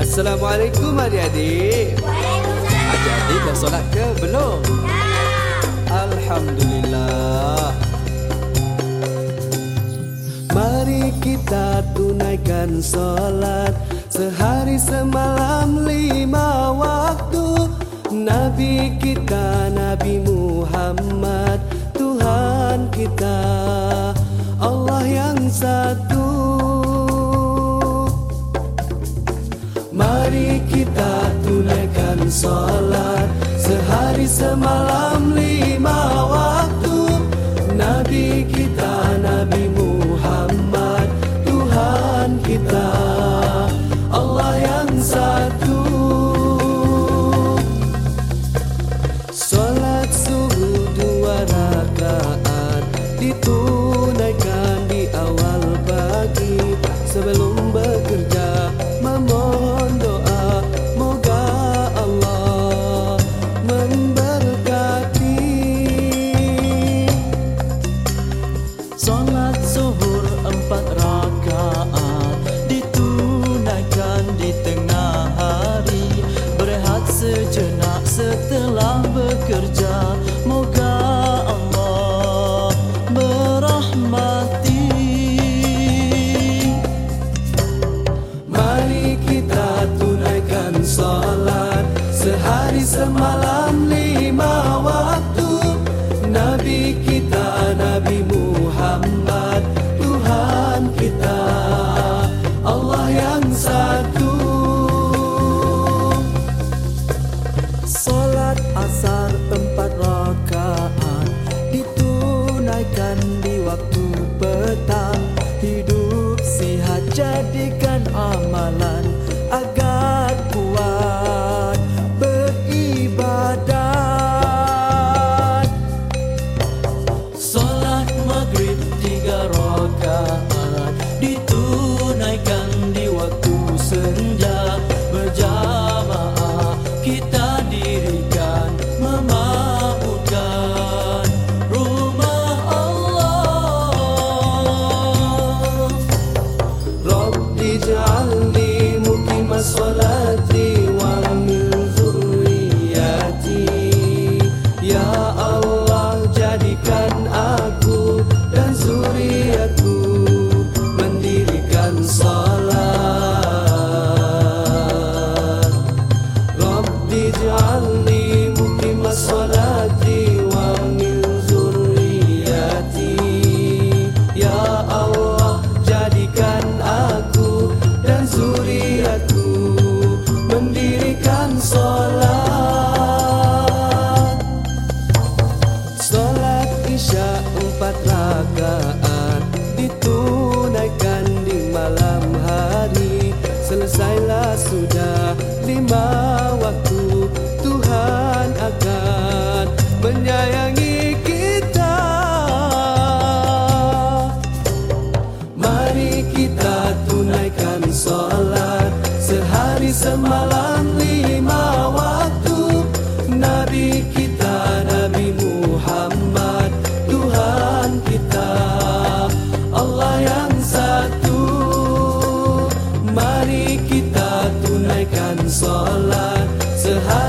Assalamualaikum adik-adik. Adik-adik dah solat ke? Belum? Alhamdulillah. Mari kita tunaikan solat Sehari semalam lima waktu. Nabi kita Nabi Muhammad Tuhan kita. Allah yang satu solat Sehari semalam lima waktu. Nabi kita Nabi Muhammad Tuhan kita. Allah yang satu. Solat subuh dua rakaat Ditunaikan di awal sejenak setelah bekerja. Moga Allah merahmati. Mari kita tunaikan solat Sehari semalam lima waktu. Nabi kita Nabi Muhammad Tuhan kita Allah yang satu ditunaikan di waktu petang. Hidup sihat jadikan amalan mendirikan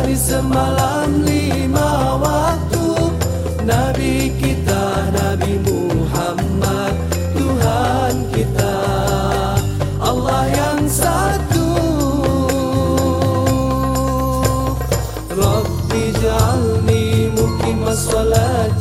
Sehari semalam lima waktu. Nabi kita Nabi Muhammad Tuhan kita. Allah yang satu. Rabbi ja'alni muqimah salati